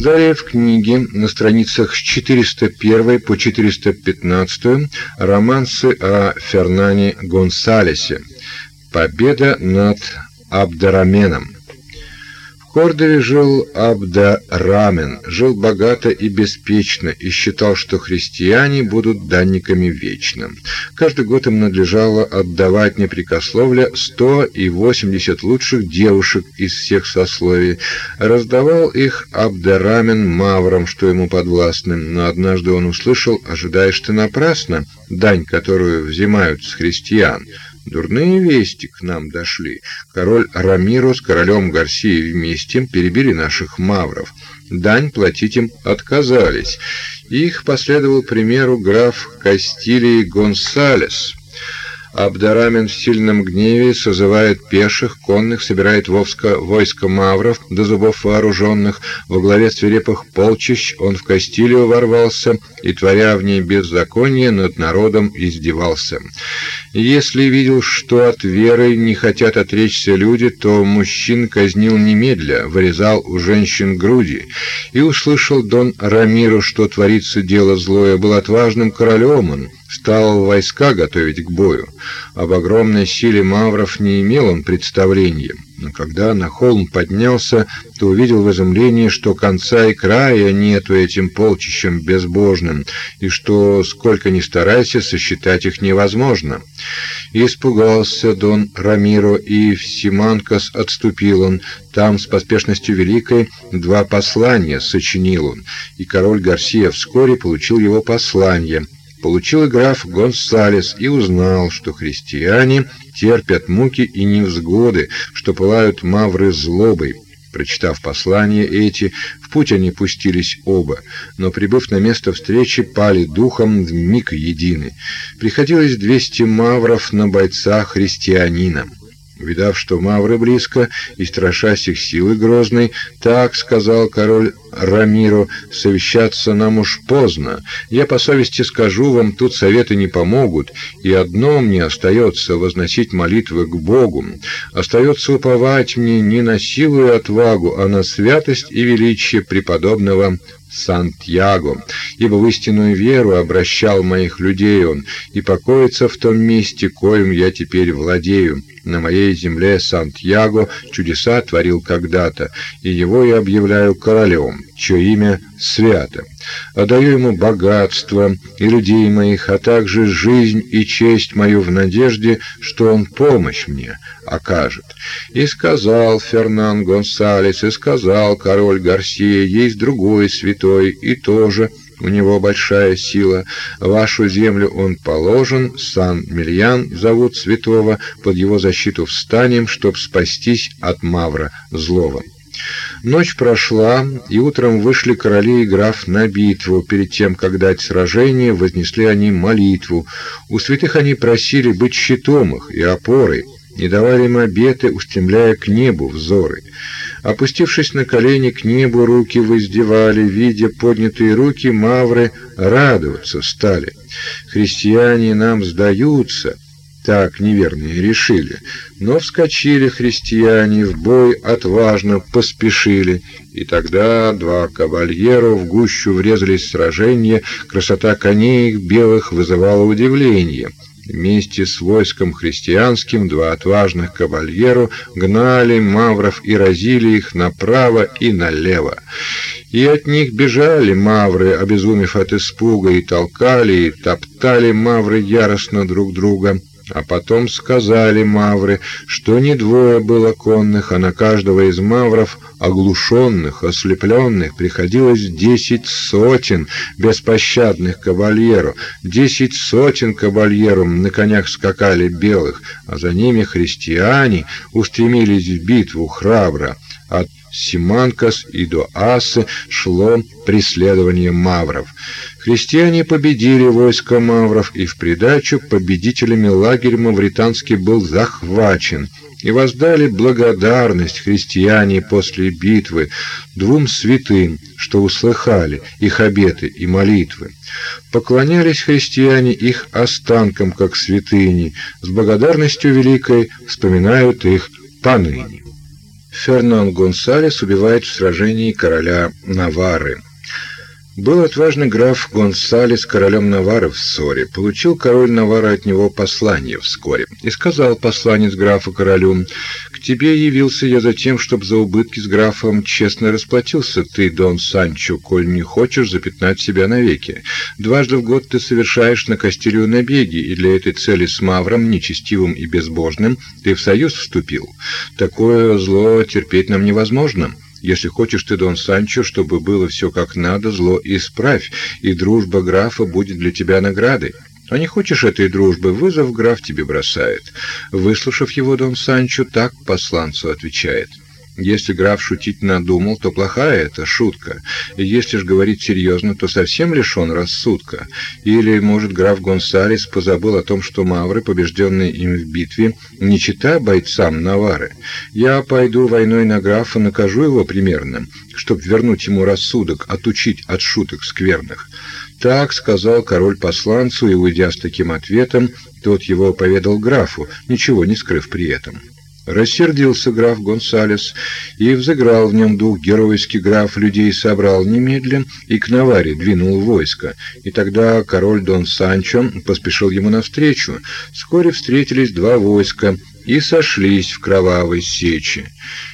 Далее в книге на страницах с 401 по 415 романсы о Фернане Гонсалесе. Победа над Абдараменом. Кордове жил Абда-Рамен, жил богато и беспечно и считал, что христиане будут данниками вечно. Каждый год им надлежало отдавать непрекословля 180 лучших девушек из всех сословий. Раздавал их Абда-Рамен маврам, что ему подвластны, но однажды он услышал, ожидаешь ты напрасно, дань, которую взимают с христиан. Дурные вести к нам дошли. Король Рамиро с королем Гарсией вместе перебили наших мавров. Дань платить им отказались. Их последовал примеру граф Кастилии Гонсалес. Абдарамен в сильном гневе созывает пеших, конных, собирает войско, войско мавров до зубов вооруженных. Во главе свирепых полчищ он в Кастилию ворвался и, творя в ней беззаконие, над народом издевался. Если видел, что от веры не хотят отречься люди, то мужчин казнил немедля, вырезал у женщин груди. И услышал Дон Рамиру, что творится дело злое, был отважным королем он, стал войска готовить к бою. Об огромной силе мавров не имел он представления. Но когда на холм поднялся, то увидел в изумлении, что конца и края нету этим полчищам безбожным, и что, сколько ни старайся, сосчитать их невозможно. И испугался Дон Рамиро, и в Симанкас отступил он. Там с поспешностью великой два послания сочинил он, и король Гарсия вскоре получил его послание — получил граф Гонсалес и узнал, что христиане терпят муки и невзгоды, что пылают мавры злобой. Прочитав послания эти, в путь они пустились оба, но прибыв на место встречи, пали духом в миг едины. Приходилось двести мавров на бойца христианина. Видав, что мавры близко, и страшась их силы грозной, так сказал король Рамиро: "Совещаться нам уж поздно. Я по совести скажу вам, тут советы не помогут, и одно мне остается возносить молитвы к Богу. Остается уповать мне не на силу и отвагу, а на святость и величие преподобного Сантьяго, ибо в истинную веру обращал моих людей он, и покоится в том месте, коим я теперь владею. На моей земле Сантьяго чудеса творил когда-то, и его я объявляю королем, чье имя свято. Отдаю ему богатство и людей моих, а также жизнь и честь мою в надежде, что он помощь мне окажет. И сказал Фернан Гонсалес, и сказал король Гарсия, есть другой святой, и тоже у него большая сила. Вашу землю он положен, Сан-Мильян зовут святого, под его защиту встанем, чтоб спастись от Мавра злого. Ночь прошла, и утром вышли короли и граф на битву. Перед тем, как дать сражение, вознесли они молитву. У святых они просили быть щитом их и опорой, не давали им обеты, устремляя к небу взоры. Опустившись на колени к небу, руки воздевали, видя поднятые руки, мавры радоваться стали. Христиане нам сдаются, так неверные решили. Но вскочили христиане в бой, отважно поспешили. И тогда два кавальера в гущу врезались в сражение, красота коней их белых вызывала удивление. Вместе с войском христианским два отважных кавальеру гнали мавров и разили их направо и налево. И от них бежали мавры, обезумев от испуга, и толкали, и топтали мавры яростно друг друга. А потом сказали мавры, что не двое было конных, а на каждого из мавров, оглушенных, ослепленных, приходилось десять сотен беспощадных кавальеров. Десять сотен кавальеров на конях скакали белых, а за ними христиане устремились в битву храбро. Симанкас и до Асы шло преследование мавров. Христиане победили войско мавров, и в придачу победителями лагерь мавританский был захвачен. И воздали благодарность христиане после битвы двум святым, что услыхали их обеты и молитвы. Поклонялись христиане их останкам, как святыни, с благодарностью великой вспоминают их поныне. Фернан Гонсалес убивает в сражении короля Навары. Был отважный граф Гонсалес королем Навары в ссоре. Получил король Навара от него послание вскоре. И сказал посланец графу королю, «К тебе явился я за тем, чтобы за убытки с графом честно расплатился ты, Дон Санчо, коль не хочешь запятнать себя навеки. Дважды в год ты совершаешь на Кастилью набеги, и для этой цели с Мавром, нечестивым и безбожным, ты в союз вступил. Такое зло терпеть нам невозможно». Если хочешь ты, Дон Санчо, чтобы было все как надо, зло исправь, и дружба графа будет для тебя наградой. А не хочешь этой дружбы, вызов граф тебе бросает. Выслушав его, Дон Санчо так посланцу отвечает — если граф шутить надумал, то плохая это шутка. Если ж говорить серьезно, то совсем лишен рассудка. Или, может, граф Гонсалес позабыл о том, что мавры, побежденные им в битве, не чита бойцам Навары. Я пойду войной на графа, накажу его примерно, чтоб вернуть ему рассудок, отучить от шуток скверных. Так сказал король посланцу, и, уйдя с таким ответом, тот его поведал графу, ничего не скрыв при этом. Рассердился граф Гонсалес и взыграл в нем дух геройский граф людей собрал немедленно и к Наваре двинул войско. И тогда король Дон Санчо поспешил ему навстречу. Вскоре встретились два войска и сошлись в кровавой сече.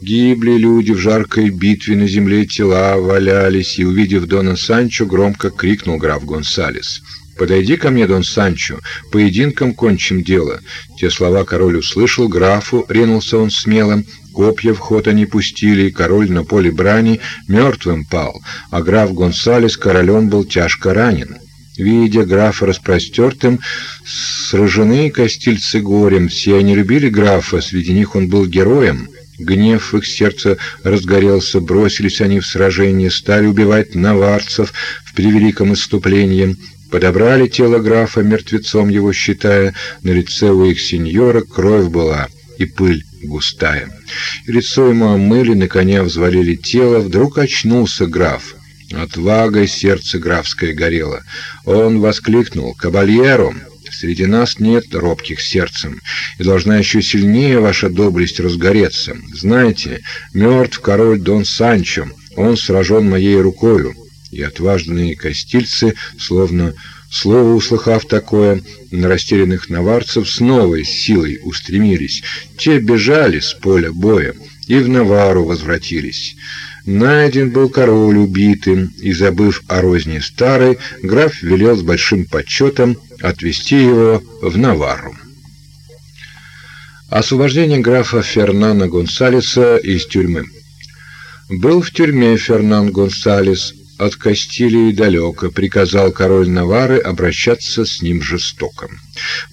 Гибли люди в жаркой битве на земле, тела валялись, и, увидев Дона Санчо, громко крикнул граф Гонсалес — «Подойди ко мне, Дон Санчо, поединком кончим дело». Те слова король услышал, графу ринулся он смело, копья в ход они пустили, и король на поле брани мертвым пал, а граф Гонсалес королем был тяжко ранен. Видя графа распростертым, сражены костильцы горем, все они любили графа, среди них он был героем. Гнев в их сердце разгорелся, бросились они в сражение, стали убивать наварцев в превеликом иступлении. Подобрали тело графа, мертвецом его считая, на лице у их сеньора кровь была и пыль густая. Лицо ему омыли, на коня взвалили тело, вдруг очнулся граф. Отвагой сердце графское горело. Он воскликнул «Кабальеро!» Среди нас нет робких сердцем, и должна еще сильнее ваша доблесть разгореться. Знаете, мертв король Дон Санчо, он сражен моей рукою и отважные костильцы, словно слово услыхав такое, на растерянных наварцев с новой силой устремились. Те бежали с поля боя и в Навару возвратились. Найден был король убитым, и, забыв о розне старой, граф велел с большим почетом отвезти его в Навару. Освобождение графа Фернана Гонсалеса из тюрьмы. Был в тюрьме Фернан Гонсалес, от Кастилии далеко, приказал король Навары обращаться с ним жестоко.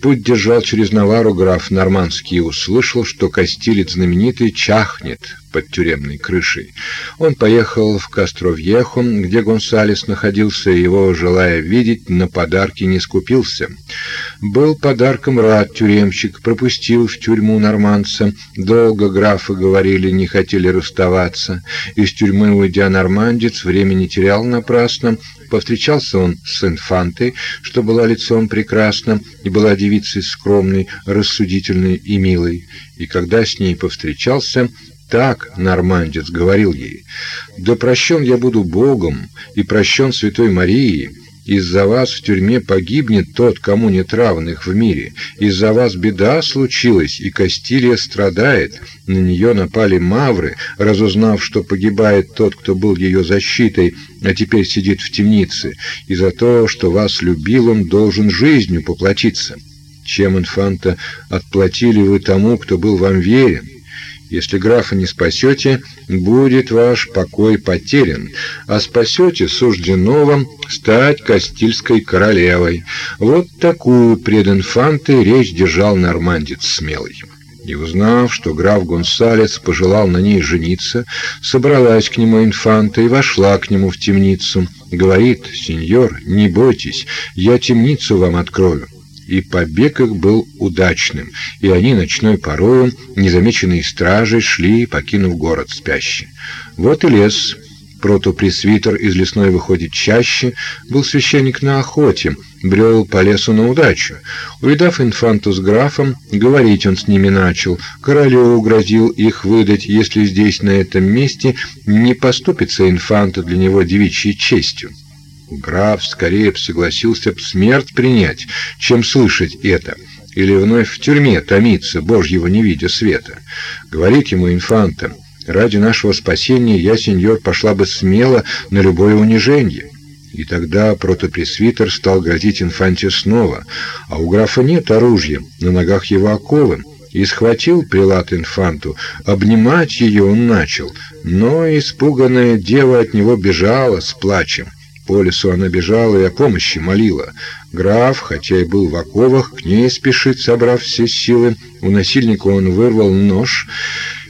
Путь держал через Навару граф Нормандский и услышал, что Кастилец знаменитый чахнет под тюремной крышей. Он поехал в Кастровьехо, где Гонсалес находился, и его, желая видеть, на подарки не скупился. Был подарком рад тюремщик, пропустил в тюрьму нормандца. Долго графы говорили, не хотели расставаться. Из тюрьмы, уйдя нормандец, времени терял напрасно. Повстречался он с инфантой, что была лицом прекрасным, и была девицей скромной, рассудительной и милой. И когда с ней повстречался, так нормандец говорил ей: "Да прощен я буду Богом и прощен святой Марией. Из-за вас в тюрьме погибнет тот, кому нет равных в мире. Из-за вас беда случилась, и Кастилия страдает. На нее напали мавры, разузнав, что погибает тот, кто был ее защитой, а теперь сидит в темнице. И за то, что вас любил, он должен жизнью поплатиться. Чем инфанта отплатили вы тому, кто был вам верен?" Если графа не спасете, будет ваш покой потерян, а спасете, суждено вам стать Кастильской королевой. Вот такую пред инфантой речь держал нормандец смелый. И узнав, что граф Гонсалес пожелал на ней жениться, собралась к нему инфанта и вошла к нему в темницу. Говорит, сеньор, не бойтесь, я темницу вам открою и побег их был удачным, и они ночной порою, незамеченные стражей, шли, покинув город спящий. Вот и лес. протопресвитер из лесной выходит чаще, был священник на охоте, брел по лесу на удачу. Увидав инфанту с графом, говорить он с ними начал. Королю угрозил их выдать, если здесь, на этом месте, не поступится инфанта для него девичьей честью. Граф скорее согласился б смерть принять, чем слышать это, или вновь в тюрьме томиться, Божьего не видя света. Говорит ему инфанта, Ради нашего спасения я, сеньор, пошла бы смело на любое унижение. И тогда протопресвитер стал грозить инфанте снова, а у графа нет оружия, на ногах его оковы, и схватил прилад инфанту, обнимать ее он начал, но испуганная дева от него бежала с плачем. По лесу она бежала и о помощи молила. Граф, хотя и был в оковах, к ней спешит, собрав все силы. У насильника он вырвал нож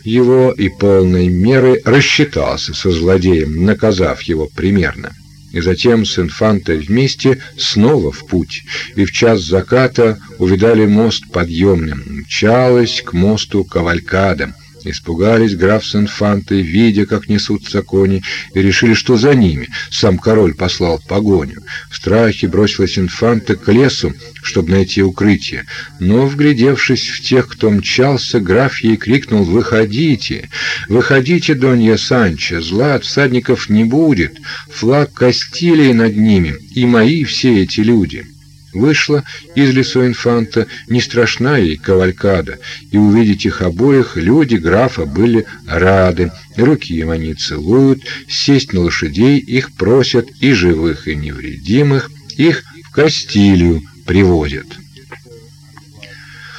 его и полной меры рассчитался со злодеем, наказав его примерно. И затем с инфантой вместе снова в путь, и в час заката увидали мост подъемным, мчалась к мосту кавалькада. Испугались граф с инфантой, видя, как несутся кони, и решили, что за ними. Сам король послал погоню. В страхе бросилась инфанта к лесу, чтобы найти укрытие. Но, вглядевшись в тех, кто мчался, граф ей крикнул «Выходите! Выходите, Донья Санчо! Зла от всадников не будет! Флаг Кастилии над ними, и мои все эти люди!» Вышла из лесу инфанта, не страшна ей кавалькада, и увидеть их обоих люди графа были рады. Руки им они целуют, сесть на лошадей их просят, и живых, и невредимых их в Кастилию привозят.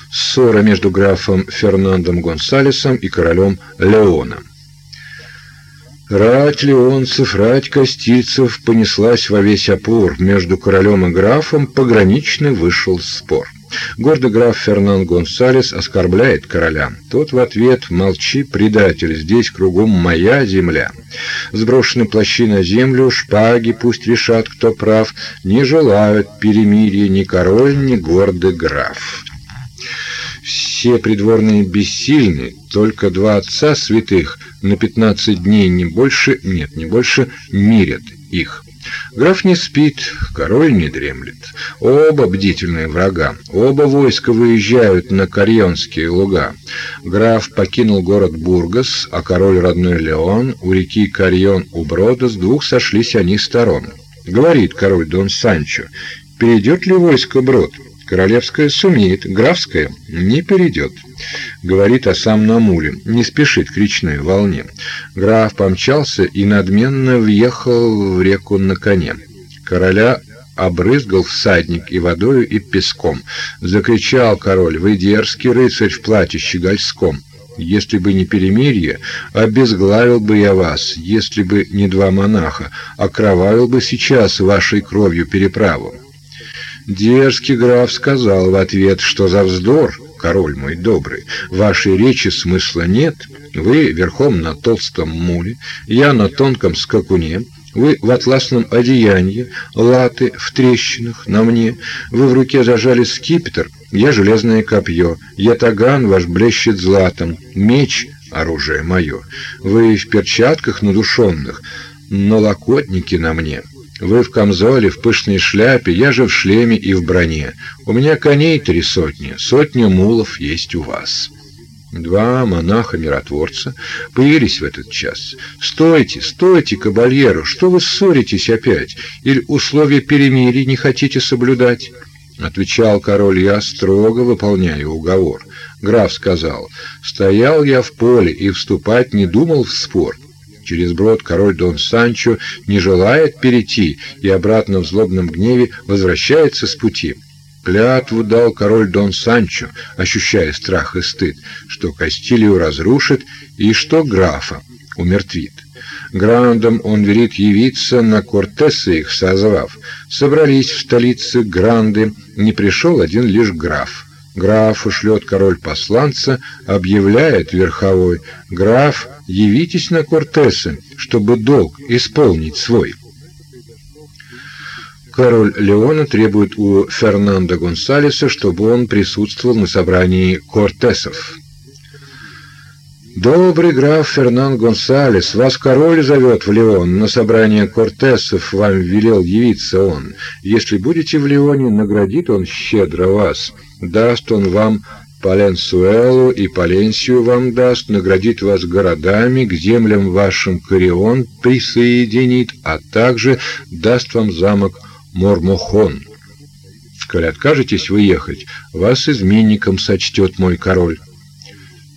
Ссора между графом Фернандом Гонсалесом и королем Леоном. Рать леонцев, рать костильцев понеслась во весь опор. Между королем и графом пограничный вышел спор. Гордый граф Фернан Гонсалес оскорбляет короля. Тот в ответ «Молчи, предатель, здесь кругом моя земля». Сброшены плащи на землю, шпаги пусть решат, кто прав, не желают перемирия ни король, ни гордый граф. Все придворные бессильны, только два отца святых на пятнадцать дней не больше, нет, не больше мирят их. Граф не спит, король не дремлет. Оба бдительные врага, оба войска выезжают на Карьонские луга. Граф покинул город Бургас, а король родной Леон у реки Карьон у брода с двух сошлись они сторон. Говорит король Дон Санчо, перейдет ли войско брод? Королевская сумеет, графская не перейдет. Говорит, а сам на муле, не спешит к речной волне. Граф помчался и надменно въехал в реку на коне. Короля обрызгал всадник и водою, и песком. Закричал король, вы дерзкий рыцарь в платье щегольском. Если бы не перемирие, обезглавил бы я вас, если бы не два монаха, окровавил бы сейчас вашей кровью переправу. Дерзкий граф сказал в ответ, что за вздор, король мой добрый, вашей речи смысла нет. Вы верхом на толстом муле, я на тонком скакуне, вы в атласном одеянии, латы в трещинах на мне, вы в руке зажали скипетр, я железное копье, я таган ваш блещет златом, меч — оружие мое, вы в перчатках надушенных, но локотники на мне — вы в камзоле, в пышной шляпе, я же в шлеме и в броне. У меня коней три сотни, сотня мулов есть у вас. Два монаха-миротворца появились в этот час. «Стойте, стойте, кабальеру! Что вы ссоритесь опять? Или условия перемирия не хотите соблюдать?» Отвечал король, я строго выполняю уговор. Граф сказал, «Стоял я в поле и вступать не думал в спор. Через брод король Дон Санчо не желает перейти и обратно в злобном гневе возвращается с пути. Клятву дал король Дон Санчо, ощущая страх и стыд, что Кастилию разрушит и что графа умертвит. Грандам он велит явиться на Кортесы их созвав. Собрались в столице Гранды, не пришел один лишь граф. Графу шлет король посланца, объявляет верховой, граф явитесь на Кортесы, чтобы долг исполнить свой. Король Леона требует у Фернандо Гонсалеса, чтобы он присутствовал на собрании Кортесов. Добрый граф Фернан Гонсалес, вас король зовет в Леон. На собрание кортесов вам велел явиться он. Если будете в Леоне, наградит он щедро вас. Даст он вам Паленсуэлу и Паленсию вам даст, наградит вас городами, к землям вашим Каррион присоединит, а также даст вам замок Мормохон. Коли откажетесь вы ехать, вас изменником сочтет мой король.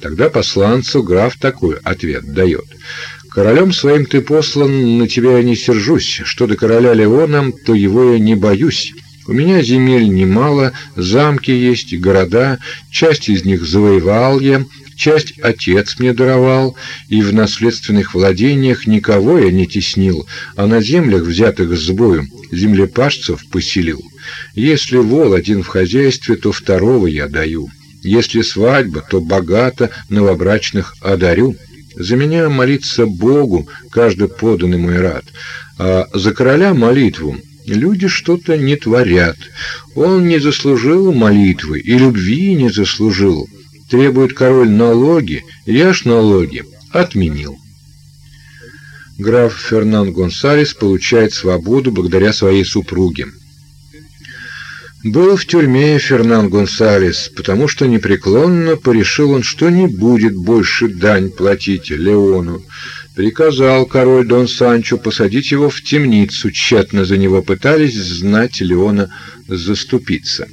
Тогда посланцу граф такой ответ дает. Королем своим ты послан, на тебя я не сержусь. Что до короля Леона, то его я не боюсь. У меня земель немало, замки есть города, часть из них завоевал я, часть отец мне даровал, и в наследственных владениях никого я не теснил, а на землях, взятых с бою, землепашцев поселил. Если вол один в хозяйстве, то второго я даю. Если свадьба, то богато новобрачных одарю. За меня молиться Богу каждый поданный мой рад, а за короля молитву люди что-то не творят. Он не заслужил молитвы и любви не заслужил. Требует король налоги, я ж налоги отменил. Граф Фернан Гонсалес получает свободу благодаря своей супруге. Был в тюрьме Фернан Гонсалес, потому что непреклонно порешил он, что не будет больше дань платить Леону. Приказал король Дон Санчо посадить его в темницу, тщетно за него пытались знать Леона заступиться.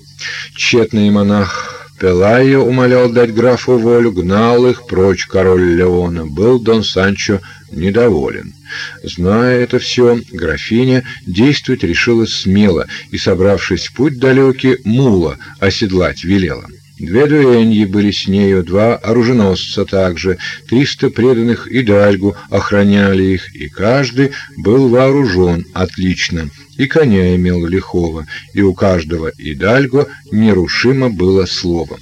Тщетный монах Пелайо умолял дать графу волю, гнал их прочь король Леона. Был Дон Санчо недоволен. Зная это все, графиня действовать решила смело и, собравшись в путь далекий, мула оседлать велела. Две дуэньи были с нею, два оруженосца также, триста преданных идальгу охраняли их, и каждый был вооружен отлично, и коня имел лихого, и у каждого идальго нерушимо было слово.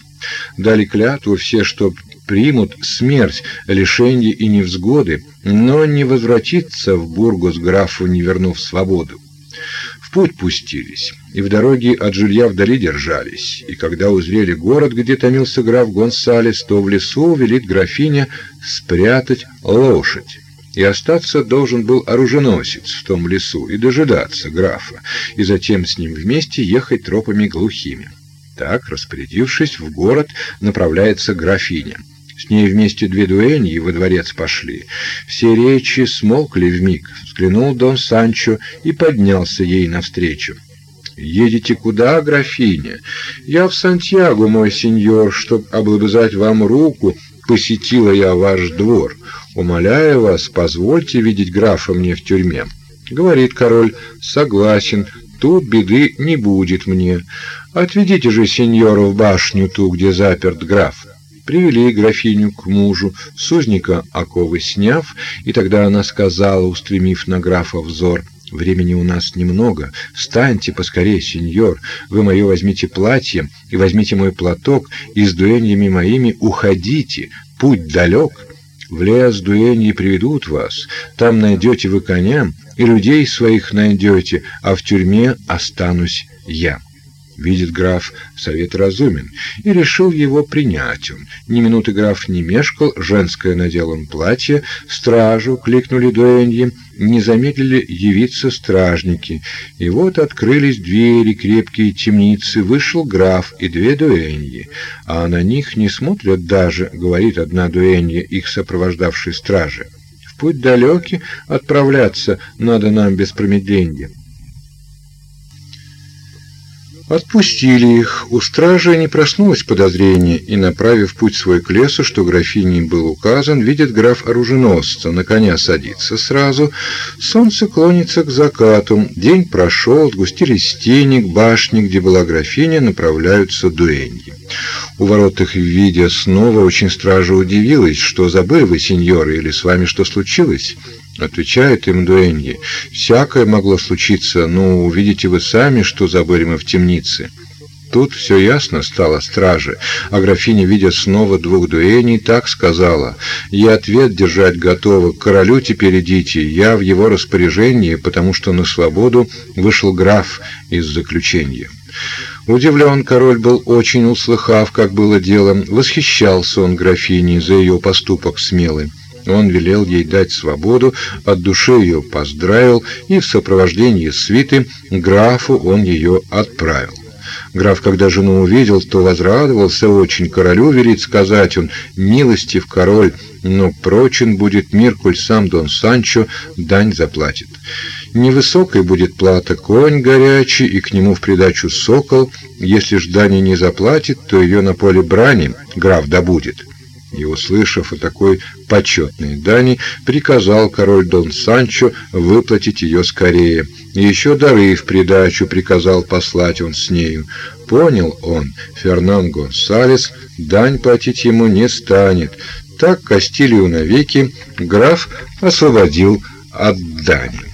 Дали клятву все, что примут смерть, лишенье и невзгоды, но не возвратиться в Бургос графу, не вернув свободу. В путь пустились, и в дороге от жилья вдали держались, и когда узрели город, где томился граф Гонсалес, то в лесу велит графиня спрятать лошадь. И остаться должен был оруженосец в том лесу и дожидаться графа, и затем с ним вместе ехать тропами глухими. Так, распорядившись, в город направляется графиня. С ней вместе две дуэньи во дворец пошли. Все речи смолкли вмиг. Взглянул Дон Санчо и поднялся ей навстречу. «Едете куда, графиня?» «Я в Сантьяго, мой сеньор, чтоб облобызать вам руку, посетила я ваш двор. Умоляю вас, позвольте видеть графа мне в тюрьме». Говорит король, «Согласен, тут беды не будет мне. Отведите же сеньора в башню ту, где заперт граф». Привели графиню к мужу, сузника оковы сняв, и тогда она сказала, устремив на графа взор, «Времени у нас немного. Встаньте поскорее, сеньор. Вы мое возьмите платье и возьмите мой платок, и с дуэньями моими уходите. Путь далек. В лес дуэньи приведут вас. Там найдете вы коня, и людей своих найдете, а в тюрьме останусь я». Видит граф, совет разумен, и решил его принять он. Ни минуты граф не мешкал, женское надел он платье, стражу кликнули дуэньи, не замедлили явиться стражники. И вот открылись двери, крепкие темницы, вышел граф и две дуэньи. А на них не смотрят даже, говорит одна дуэнья, их сопровождавшей стражи. В путь далекий отправляться надо нам без промедления. Отпустили их. У стражи не проснулось подозрение, и, направив путь свой к лесу, что графиней был указан, видит граф оруженосца, на коня садится сразу. Солнце клонится к закату. День прошел, сгустились тени, к башне, где была графиня, направляются дуэньи. У ворот их, видя снова, очень стража удивилась, что забыли вы, сеньоры, или с вами что случилось? Отвечает им Дуэньи. Всякое могло случиться, но увидите вы сами, что забыли мы в темнице. Тут все ясно стало страже, а графиня, видя снова двух дуэней, так сказала: "Я ответ держать готова. К королю теперь идите. Я в его распоряжении, потому что на свободу вышел граф из заключения". Удивлен король был очень услыхав, как было дело, восхищался он графиней за ее поступок смелый. Он велел ей дать свободу, от души ее поздравил, и в сопровождении свиты графу он ее отправил. Граф, когда жену увидел, то возрадовался очень. Королю велит сказать он, милостив король, но прочен будет мир, коль сам Дон Санчо дань заплатит. Невысокой будет плата конь горячий, и к нему в придачу сокол. Если ж дани не заплатит, то ее на поле брани граф добудет. И, услышав о такой почетной дани, приказал король Дон Санчо выплатить ее скорее. И еще дары в придачу приказал послать он с нею. Понял он, Фернан Гонсалес дань платить ему не станет. Так Кастилию навеки граф освободил от дани.